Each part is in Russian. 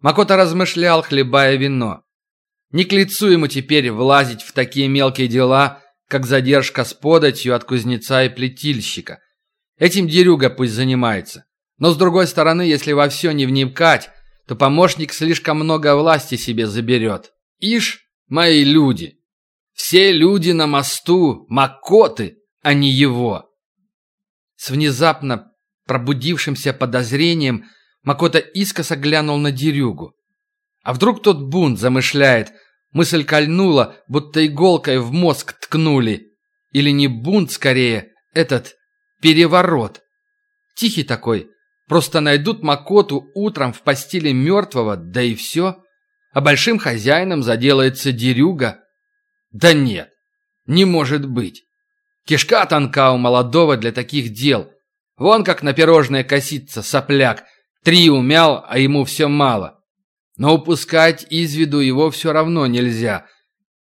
Макота размышлял, хлебая вино. Не к лицу ему теперь влазить в такие мелкие дела, как задержка с податью от кузнеца и плетильщика. Этим дерюга пусть занимается. Но с другой стороны, если во все не вникать, то помощник слишком много власти себе заберет. Ишь, мои люди. Все люди на мосту Макоты, а не его. С внезапно пробудившимся подозрением Макота искоса глянул на дерюгу. А вдруг тот бунт замышляет? Мысль кольнула, будто иголкой в мозг ткнули. Или не бунт, скорее, этот переворот. Тихий такой, Просто найдут Макоту утром в постели мертвого, да и все. А большим хозяином заделается дерюга. Да нет, не может быть. Кишка тонка у молодого для таких дел. Вон как на пирожное косится сопляк. Три умял, а ему все мало. Но упускать из виду его все равно нельзя.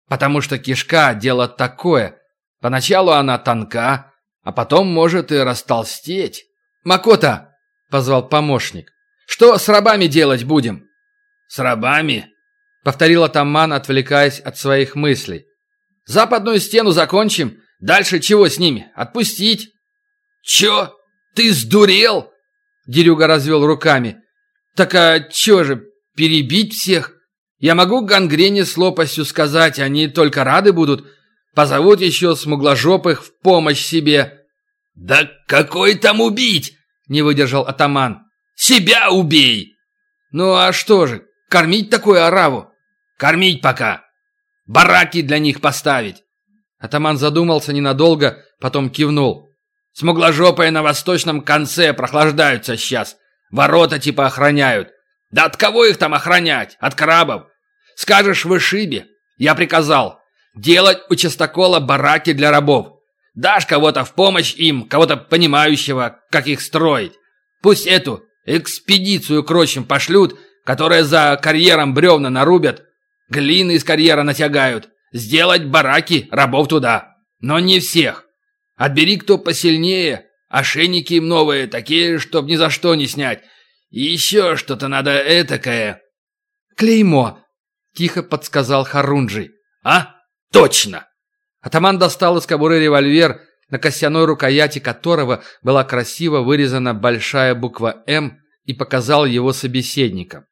Потому что кишка – дело такое. Поначалу она тонка, а потом может и растолстеть. «Макота, — позвал помощник. «Что с рабами делать будем?» «С рабами?» — повторил атаман, отвлекаясь от своих мыслей. «Западную стену закончим. Дальше чего с ними? Отпустить?» «Чё? Ты сдурел?» Дерюга развел руками. «Так а чё же, перебить всех? Я могу гангрене с лопастью сказать, они только рады будут. Позовут еще смугложопых в помощь себе». «Да какой там убить? Не выдержал атаман. «Себя убей!» «Ну а что же, кормить такую ораву?» «Кормить пока! Бараки для них поставить!» Атаман задумался ненадолго, потом кивнул. «Смугложопые на восточном конце прохлаждаются сейчас. Ворота типа охраняют. Да от кого их там охранять? От крабов? Скажешь в Ишибе? Я приказал. Делать у частокола бараки для рабов. Дашь кого-то в помощь им, кого-то понимающего, как их строить. Пусть эту экспедицию к пошлют, которые за карьером бревна нарубят, глины из карьера натягают, сделать бараки рабов туда. Но не всех. Отбери кто посильнее, ошейники им новые, такие, чтоб ни за что не снять. И еще что-то надо этакое. «Клеймо!» — тихо подсказал Харунжий. «А? Точно!» Атаман достал из кобуры револьвер, на костяной рукояти которого была красиво вырезана большая буква «М» и показал его собеседникам.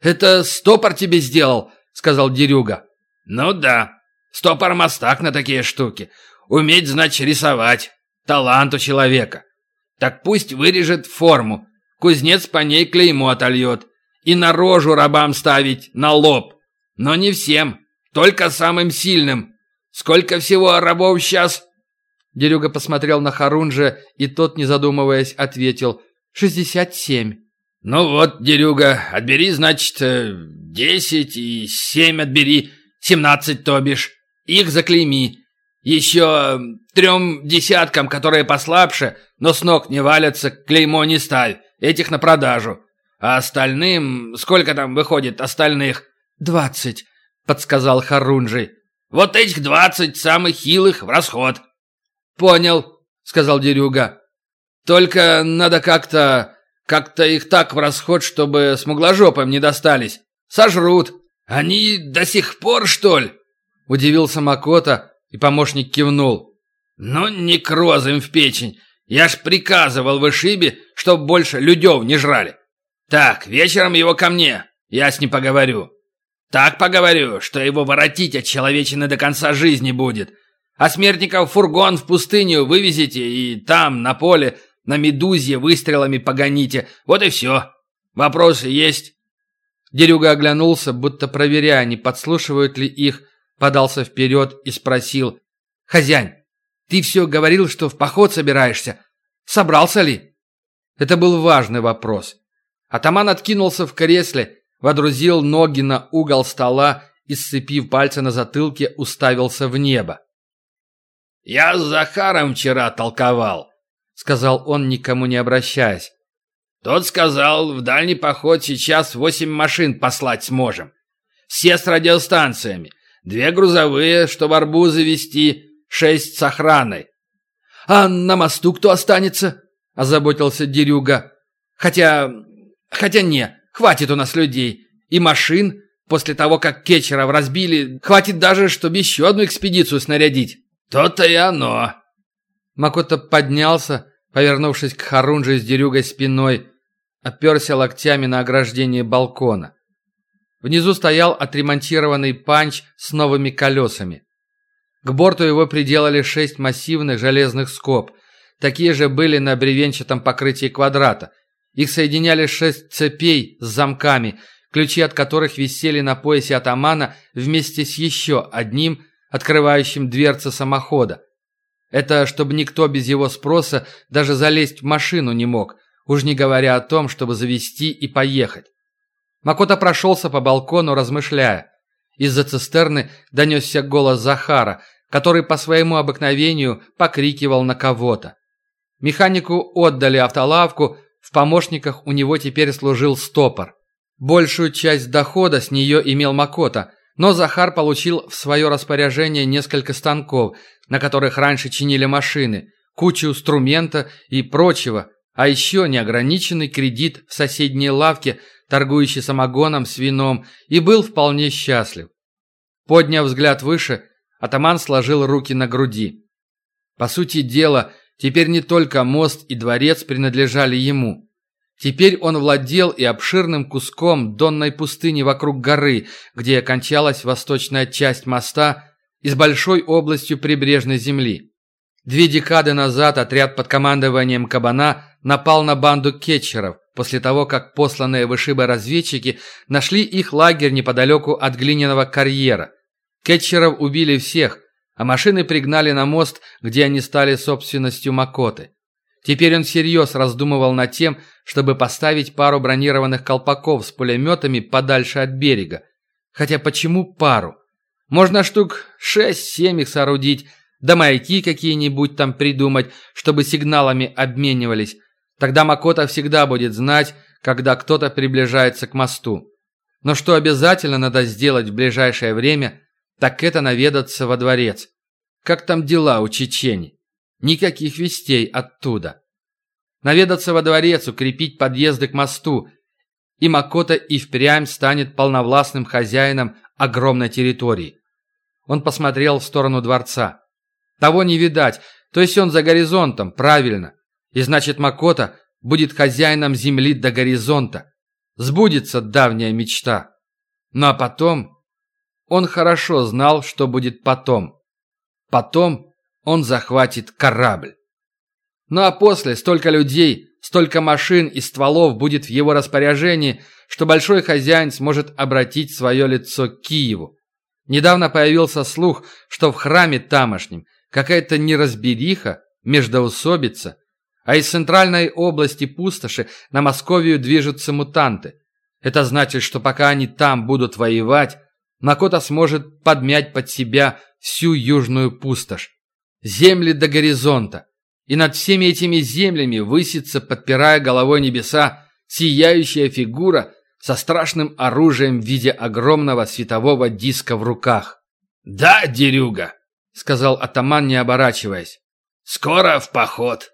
«Это стопор тебе сделал?» — сказал Дерюга. «Ну да. Стопор мастак на такие штуки. Уметь, значит, рисовать. Талант у человека. Так пусть вырежет форму. Кузнец по ней клеймо отольет. И на рожу рабам ставить, на лоб. Но не всем, только самым сильным, Сколько всего рабов сейчас?» Дерюга посмотрел на Харунжа, и тот, не задумываясь, ответил «шестьдесят семь». «Ну вот, Дерюга, отбери, значит, э, десять и семь отбери, семнадцать, то бишь. Их заклейми. Еще трем десяткам, которые послабше, но с ног не валятся, клеймо не ставь. Этих на продажу. А остальным... Сколько там выходит остальных?» «Двадцать», — подсказал Харунжий. Вот этих двадцать самых хилых в расход. Понял, сказал Дерюга. Только надо как-то... Как-то их так в расход, чтобы смугложопым не достались. Сожрут. Они до сих пор, что ли? Удивился Макота, и помощник кивнул. Ну, некроз им в печень. Я ж приказывал в Ишибе, чтоб больше людев не жрали. Так, вечером его ко мне. Я с ним поговорю. Так поговорю, что его воротить от человечины до конца жизни будет. А смертников фургон в пустыню вывезите и там, на поле, на медузе выстрелами погоните. Вот и все. Вопросы есть?» Дерюга оглянулся, будто проверяя, не подслушивают ли их, подался вперед и спросил. «Хозяин, ты все говорил, что в поход собираешься. Собрался ли?» Это был важный вопрос. Атаман откинулся в кресле водрузил ноги на угол стола и, сцепив пальцы на затылке, уставился в небо. «Я с Захаром вчера толковал», — сказал он, никому не обращаясь. «Тот сказал, в дальний поход сейчас восемь машин послать сможем. Все с радиостанциями. Две грузовые, чтобы арбузы везти, шесть с охраной». «А на мосту кто останется?» — озаботился Дерюга. «Хотя... хотя не, Хватит у нас людей. И машин. После того, как Кетчеров разбили, хватит даже, чтобы еще одну экспедицию снарядить. То-то и оно. Макото поднялся, повернувшись к Харунже с дерюгой спиной, оперся локтями на ограждение балкона. Внизу стоял отремонтированный панч с новыми колесами. К борту его приделали шесть массивных железных скоб. Такие же были на бревенчатом покрытии квадрата. Их соединяли шесть цепей с замками, ключи от которых висели на поясе атамана вместе с еще одним, открывающим дверцы самохода. Это чтобы никто без его спроса даже залезть в машину не мог, уж не говоря о том, чтобы завести и поехать. Макото прошелся по балкону, размышляя. Из-за цистерны донесся голос Захара, который по своему обыкновению покрикивал на кого-то. Механику отдали автолавку, в помощниках у него теперь служил стопор. Большую часть дохода с нее имел Макото, но Захар получил в свое распоряжение несколько станков, на которых раньше чинили машины, кучу инструмента и прочего, а еще неограниченный кредит в соседней лавке – торгующий самогоном с вином, и был вполне счастлив. Подняв взгляд выше, атаман сложил руки на груди. По сути дела, теперь не только мост и дворец принадлежали ему. Теперь он владел и обширным куском донной пустыни вокруг горы, где окончалась восточная часть моста, и с большой областью прибрежной земли. Две декады назад отряд под командованием Кабана напал на банду кетчеров, после того, как посланные вышибы разведчики нашли их лагерь неподалеку от глиняного карьера. Кетчеров убили всех, а машины пригнали на мост, где они стали собственностью Макоты. Теперь он всерьез раздумывал над тем, чтобы поставить пару бронированных колпаков с пулеметами подальше от берега. Хотя почему пару? Можно штук шесть-семь их соорудить, да маяки какие-нибудь там придумать, чтобы сигналами обменивались. Тогда Макота всегда будет знать, когда кто-то приближается к мосту. Но что обязательно надо сделать в ближайшее время, так это наведаться во дворец. Как там дела у чечени? Никаких вестей оттуда. Наведаться во дворец, укрепить подъезды к мосту, и Макота и впрямь станет полновластным хозяином огромной территории. Он посмотрел в сторону дворца. Того не видать, то есть он за горизонтом, правильно. И значит, Макота будет хозяином земли до горизонта. Сбудется давняя мечта. Ну а потом... Он хорошо знал, что будет потом. Потом он захватит корабль. Ну а после столько людей, столько машин и стволов будет в его распоряжении, что большой хозяин сможет обратить свое лицо к Киеву. Недавно появился слух, что в храме тамошнем какая-то неразбериха, междоусобица, а из центральной области пустоши на Московию движутся мутанты. Это значит, что пока они там будут воевать, Макота сможет подмять под себя всю южную пустошь. Земли до горизонта. И над всеми этими землями высится, подпирая головой небеса, сияющая фигура со страшным оружием в виде огромного светового диска в руках. «Да, дерюга», — сказал атаман, не оборачиваясь. «Скоро в поход».